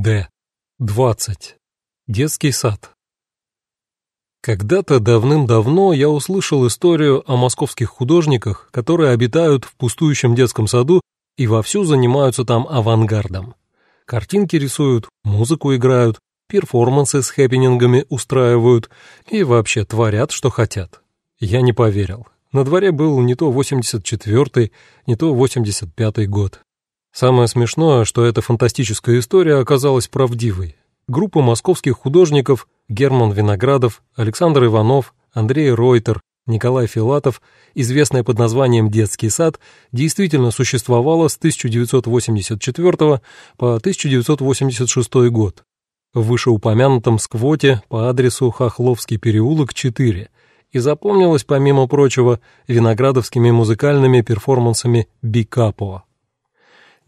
Д. 20. Детский сад. Когда-то давным-давно я услышал историю о московских художниках, которые обитают в пустующем детском саду и вовсю занимаются там авангардом. Картинки рисуют, музыку играют, перформансы с хэппинингами устраивают и вообще творят, что хотят. Я не поверил. На дворе был не то 84-й, не то 85-й год. Самое смешное, что эта фантастическая история оказалась правдивой. Группа московских художников Герман Виноградов, Александр Иванов, Андрей Ройтер, Николай Филатов, известная под названием «Детский сад», действительно существовала с 1984 по 1986 год. В вышеупомянутом сквоте по адресу Хохловский переулок, 4, и запомнилась, помимо прочего, виноградовскими музыкальными перформансами «Бикапо».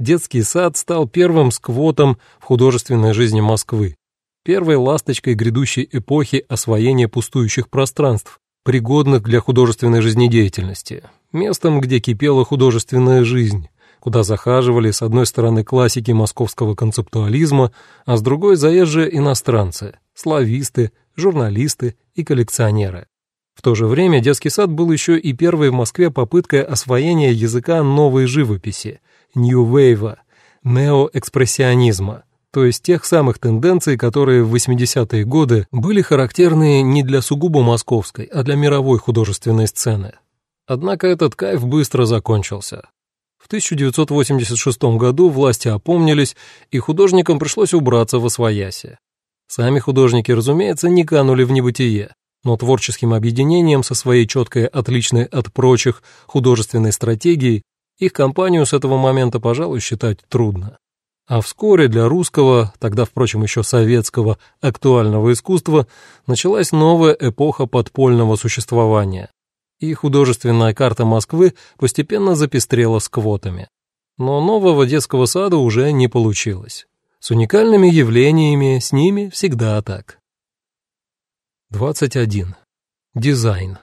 Детский сад стал первым сквотом в художественной жизни Москвы, первой ласточкой грядущей эпохи освоения пустующих пространств, пригодных для художественной жизнедеятельности, местом, где кипела художественная жизнь, куда захаживали с одной стороны классики московского концептуализма, а с другой заезжие иностранцы, слависты, журналисты и коллекционеры. В то же время детский сад был еще и первой в Москве попыткой освоения языка новой живописи, нью-вейва, неоэкспрессионизма, то есть тех самых тенденций, которые в 80-е годы были характерны не для сугубо московской, а для мировой художественной сцены. Однако этот кайф быстро закончился. В 1986 году власти опомнились, и художникам пришлось убраться во свояси. Сами художники, разумеется, не канули в небытие, но творческим объединением со своей четкой, отличной от прочих художественной стратегией их компанию с этого момента, пожалуй, считать трудно. А вскоре для русского, тогда, впрочем, еще советского, актуального искусства началась новая эпоха подпольного существования. И художественная карта Москвы постепенно запестрела сквотами. Но нового детского сада уже не получилось. С уникальными явлениями, с ними всегда так. 21. Дизайн.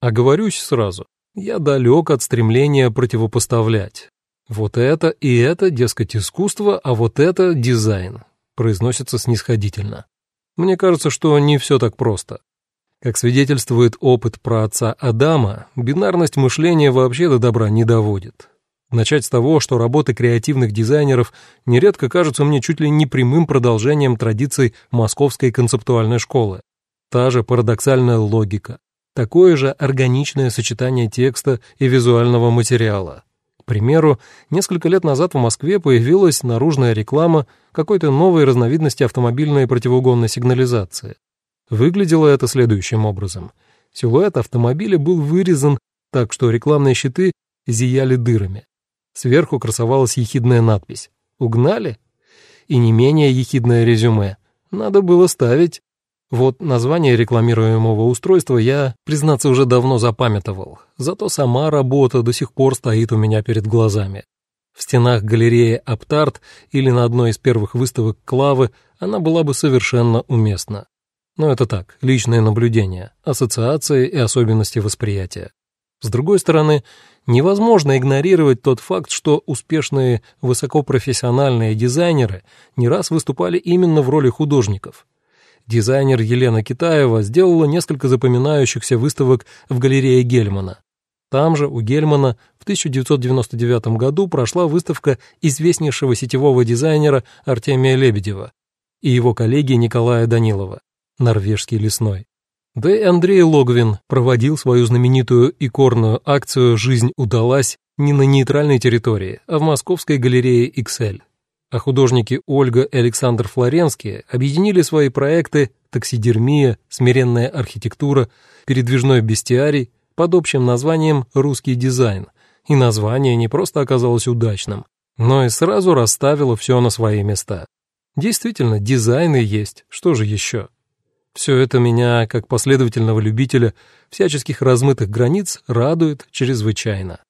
Оговорюсь сразу. Я далек от стремления противопоставлять. Вот это и это, дескать, искусство, а вот это дизайн, произносится снисходительно. Мне кажется, что не все так просто. Как свидетельствует опыт про отца Адама, бинарность мышления вообще до добра не доводит. Начать с того, что работы креативных дизайнеров нередко кажутся мне чуть ли не прямым продолжением традиций московской концептуальной школы. Та же парадоксальная логика, такое же органичное сочетание текста и визуального материала. К примеру, несколько лет назад в Москве появилась наружная реклама какой-то новой разновидности автомобильной противоугонной сигнализации. Выглядело это следующим образом. Силуэт автомобиля был вырезан так, что рекламные щиты зияли дырами. Сверху красовалась ехидная надпись «Угнали?» и не менее ехидное резюме. Надо было ставить вот название рекламируемого устройства я, признаться, уже давно запамятовал, зато сама работа до сих пор стоит у меня перед глазами. В стенах галереи «Аптарт» или на одной из первых выставок «Клавы» она была бы совершенно уместна. Но это так, личное наблюдение, ассоциации и особенности восприятия. С другой стороны, невозможно игнорировать тот факт, что успешные высокопрофессиональные дизайнеры не раз выступали именно в роли художников – Дизайнер Елена Китаева сделала несколько запоминающихся выставок в галерее Гельмана. Там же у Гельмана в 1999 году прошла выставка известнейшего сетевого дизайнера Артемия Лебедева и его коллеги Николая Данилова, норвежский лесной. Да и Андрей Логвин проводил свою знаменитую икорную акцию «Жизнь удалась» не на нейтральной территории, а в московской галерее XL а художники Ольга и Александр Флоренские объединили свои проекты «Таксидермия», «Смиренная архитектура», «Передвижной бестиарий» под общим названием «Русский дизайн», и название не просто оказалось удачным, но и сразу расставило все на свои места. Действительно, дизайны есть, что же еще? Все это меня, как последовательного любителя всяческих размытых границ, радует чрезвычайно.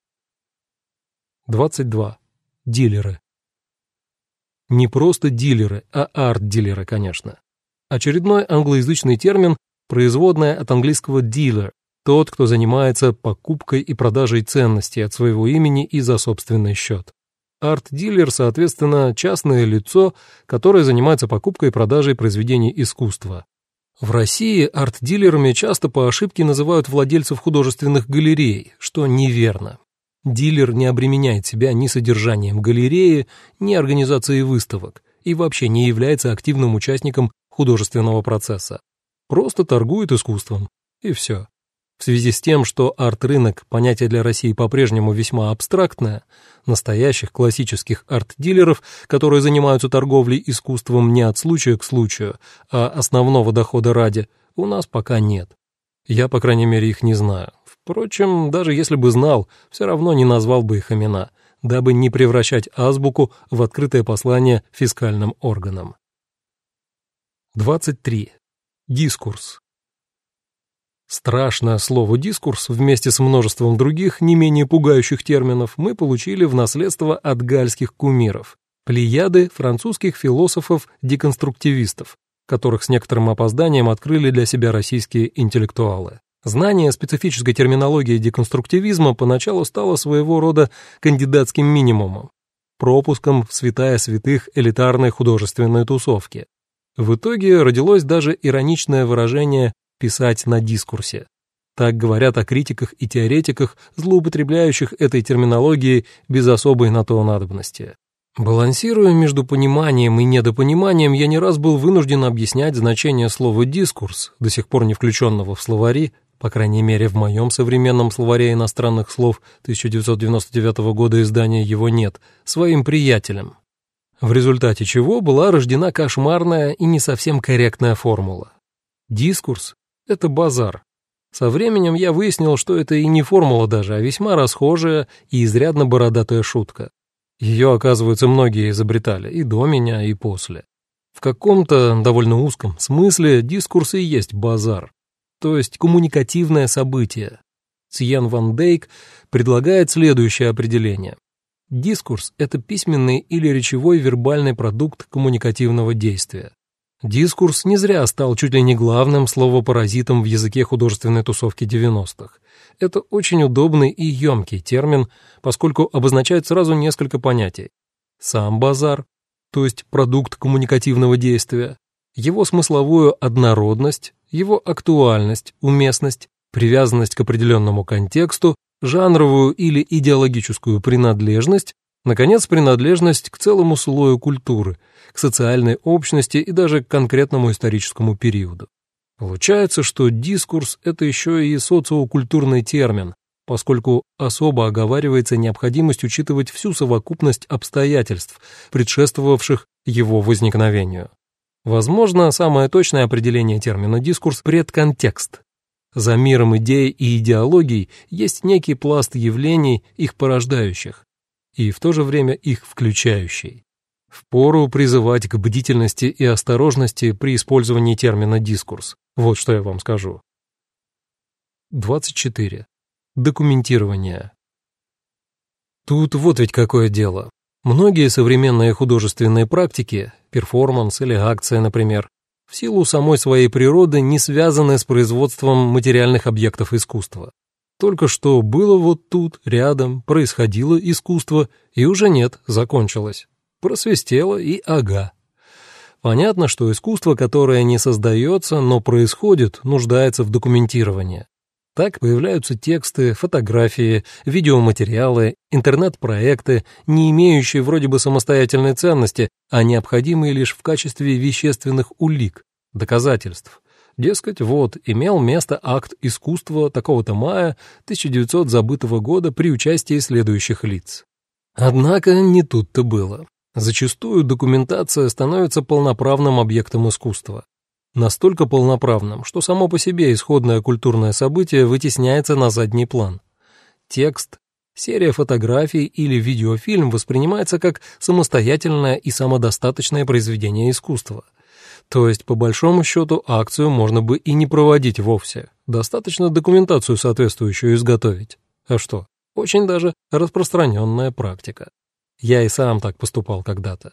22. Дилеры. Не просто дилеры, а арт-дилеры, конечно. Очередной англоязычный термин, производная от английского dealer, тот, кто занимается покупкой и продажей ценностей от своего имени и за собственный счет. Арт-дилер, соответственно, частное лицо, которое занимается покупкой и продажей произведений искусства. В России арт-дилерами часто по ошибке называют владельцев художественных галерей, что неверно. Дилер не обременяет себя ни содержанием галереи, ни организацией выставок и вообще не является активным участником художественного процесса. Просто торгует искусством, и все. В связи с тем, что арт-рынок – понятие для России по-прежнему весьма абстрактное, настоящих классических арт-дилеров, которые занимаются торговлей искусством не от случая к случаю, а основного дохода ради, у нас пока нет. Я, по крайней мере, их не знаю. Впрочем, даже если бы знал, все равно не назвал бы их имена, дабы не превращать азбуку в открытое послание фискальным органам. 23. Дискурс. Страшное слово «дискурс» вместе с множеством других, не менее пугающих терминов, мы получили в наследство от гальских кумиров, плеяды французских философов-деконструктивистов, которых с некоторым опозданием открыли для себя российские интеллектуалы. Знание специфической терминологии деконструктивизма поначалу стало своего рода кандидатским минимумом, пропуском в святая святых элитарной художественной тусовки. В итоге родилось даже ироничное выражение писать на дискурсе. Так говорят о критиках и теоретиках, злоупотребляющих этой терминологией без особой на то надобности. Балансируя между пониманием и недопониманием, я не раз был вынужден объяснять значение слова «дискурс», до сих пор не включенного в словари, по крайней мере в моем современном словаре иностранных слов 1999 года издания его нет, своим приятелям. В результате чего была рождена кошмарная и не совсем корректная формула. Дискурс это базар. Со временем я выяснил, что это и не формула даже, а весьма расхожая и изрядно бородатая шутка. Ее, оказывается, многие изобретали, и до меня, и после. В каком-то довольно узком смысле дискурс и есть базар, то есть коммуникативное событие. Циен Ван Дейк предлагает следующее определение. Дискурс — это письменный или речевой вербальный продукт коммуникативного действия. Дискурс не зря стал чуть ли не главным словопаразитом в языке художественной тусовки 90-х. Это очень удобный и емкий термин, поскольку обозначает сразу несколько понятий. Сам базар, то есть продукт коммуникативного действия, его смысловую однородность, его актуальность, уместность, привязанность к определенному контексту, жанровую или идеологическую принадлежность, наконец, принадлежность к целому слою культуры – к социальной общности и даже к конкретному историческому периоду. Получается, что дискурс — это еще и социокультурный термин, поскольку особо оговаривается необходимость учитывать всю совокупность обстоятельств, предшествовавших его возникновению. Возможно, самое точное определение термина «дискурс» — предконтекст. За миром идей и идеологий есть некий пласт явлений, их порождающих, и в то же время их включающий. Впору призывать к бдительности и осторожности при использовании термина «дискурс». Вот что я вам скажу. 24. Документирование. Тут вот ведь какое дело. Многие современные художественные практики, перформанс или акция, например, в силу самой своей природы не связаны с производством материальных объектов искусства. Только что было вот тут, рядом, происходило искусство, и уже нет, закончилось. Просвистело и ага. Понятно, что искусство, которое не создается, но происходит, нуждается в документировании. Так появляются тексты, фотографии, видеоматериалы, интернет-проекты, не имеющие вроде бы самостоятельной ценности, а необходимые лишь в качестве вещественных улик, доказательств. Дескать, вот, имел место акт искусства такого-то мая 1900 забытого года при участии следующих лиц. Однако не тут-то было. Зачастую документация становится полноправным объектом искусства. Настолько полноправным, что само по себе исходное культурное событие вытесняется на задний план. Текст, серия фотографий или видеофильм воспринимается как самостоятельное и самодостаточное произведение искусства. То есть, по большому счету, акцию можно бы и не проводить вовсе. Достаточно документацию соответствующую изготовить. А что? Очень даже распространенная практика. Я и сам так поступал когда-то.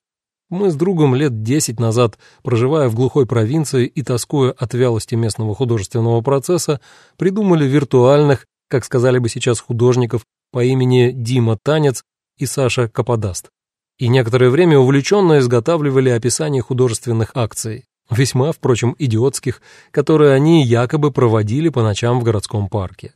Мы с другом лет десять назад, проживая в глухой провинции и тоскуя от вялости местного художественного процесса, придумали виртуальных, как сказали бы сейчас художников, по имени Дима Танец и Саша Каподаст. И некоторое время увлеченно изготавливали описание художественных акций, весьма, впрочем, идиотских, которые они якобы проводили по ночам в городском парке.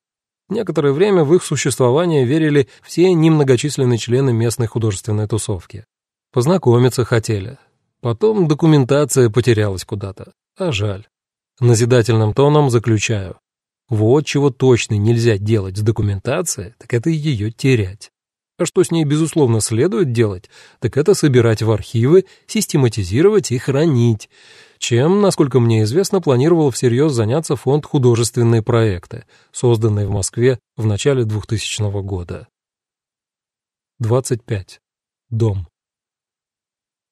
Некоторое время в их существование верили все немногочисленные члены местной художественной тусовки. Познакомиться хотели. Потом документация потерялась куда-то. А жаль. Назидательным тоном заключаю. Вот чего точно нельзя делать с документацией, так это ее терять. А что с ней, безусловно, следует делать, так это собирать в архивы, систематизировать и хранить, чем, насколько мне известно, планировал всерьез заняться фонд «Художественные проекты», созданный в Москве в начале 2000 года. 25. Дом.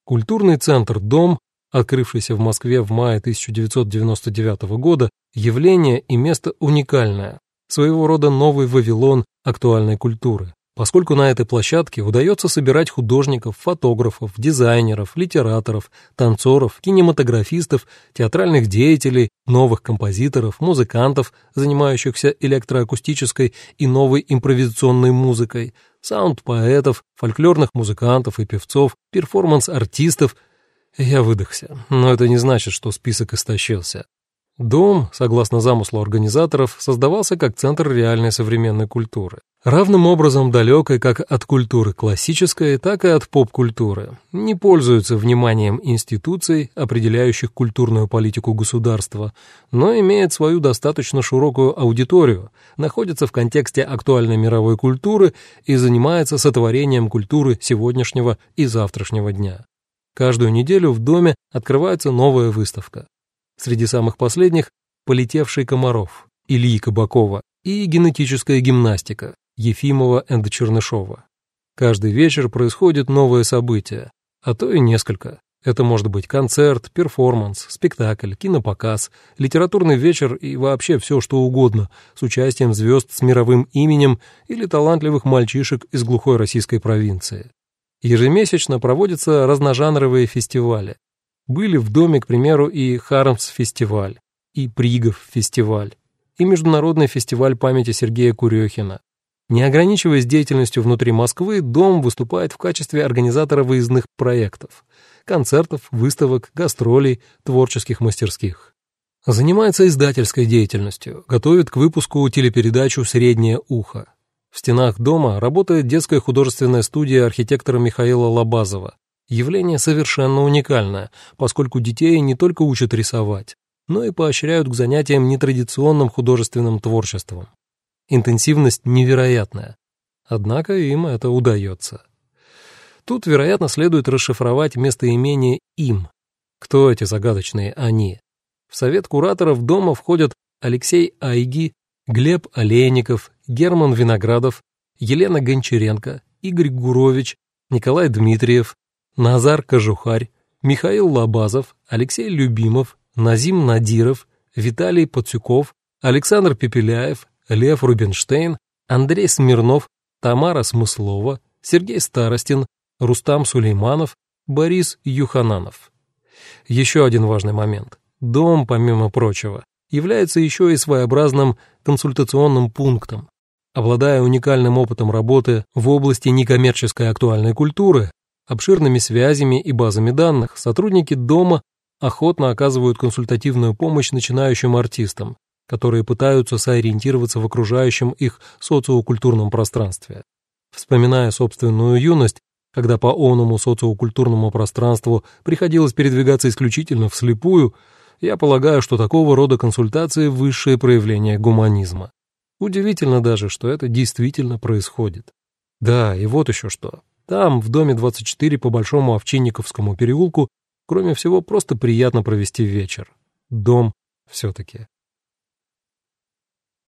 Культурный центр «Дом», открывшийся в Москве в мае 1999 года, явление и место уникальное, своего рода новый Вавилон актуальной культуры поскольку на этой площадке удается собирать художников, фотографов, дизайнеров, литераторов, танцоров, кинематографистов, театральных деятелей, новых композиторов, музыкантов, занимающихся электроакустической и новой импровизационной музыкой, саунд-поэтов, фольклорных музыкантов и певцов, перформанс-артистов. Я выдохся, но это не значит, что список истощился. Дом, согласно замыслу организаторов, создавался как центр реальной современной культуры. Равным образом далекой как от культуры классической, так и от поп-культуры. Не пользуется вниманием институций, определяющих культурную политику государства, но имеет свою достаточно широкую аудиторию, находится в контексте актуальной мировой культуры и занимается сотворением культуры сегодняшнего и завтрашнего дня. Каждую неделю в доме открывается новая выставка. Среди самых последних «Полетевший Комаров» Ильи Кабакова и генетическая гимнастика Ефимова и Чернышова. Каждый вечер происходит новое событие, а то и несколько. Это может быть концерт, перформанс, спектакль, кинопоказ, литературный вечер и вообще все, что угодно, с участием звезд с мировым именем или талантливых мальчишек из глухой российской провинции. Ежемесячно проводятся разножанровые фестивали, были в доме, к примеру, и Хармс-фестиваль, и Пригов-фестиваль, и Международный фестиваль памяти Сергея Курехина. Не ограничиваясь деятельностью внутри Москвы, Дом выступает в качестве организатора выездных проектов, концертов, выставок, гастролей, творческих мастерских. Занимается издательской деятельностью, готовит к выпуску телепередачу «Среднее ухо». В стенах дома работает детская художественная студия архитектора Михаила Лобазова, Явление совершенно уникальное, поскольку детей не только учат рисовать, но и поощряют к занятиям нетрадиционным художественным творчеством. Интенсивность невероятная, однако им это удается. Тут, вероятно, следует расшифровать местоимение «им». Кто эти загадочные «они»? В совет кураторов дома входят Алексей Айги, Глеб Олейников, Герман Виноградов, Елена Гончаренко, Игорь Гурович, Николай Дмитриев, Назар Кожухарь, Михаил Лобазов, Алексей Любимов, Назим Надиров, Виталий Подсюков, Александр Пепеляев, Лев Рубинштейн, Андрей Смирнов, Тамара Смыслова, Сергей Старостин, Рустам Сулейманов, Борис Юхананов. Еще один важный момент. Дом, помимо прочего, является еще и своеобразным консультационным пунктом. Обладая уникальным опытом работы в области некоммерческой актуальной культуры, Обширными связями и базами данных сотрудники дома охотно оказывают консультативную помощь начинающим артистам, которые пытаются сориентироваться в окружающем их социокультурном пространстве. Вспоминая собственную юность, когда по оному социокультурному пространству приходилось передвигаться исключительно вслепую, я полагаю, что такого рода консультации – высшее проявление гуманизма. Удивительно даже, что это действительно происходит. Да, и вот еще что. Там, в доме 24 по Большому Овчинниковскому переулку, кроме всего, просто приятно провести вечер. Дом все-таки.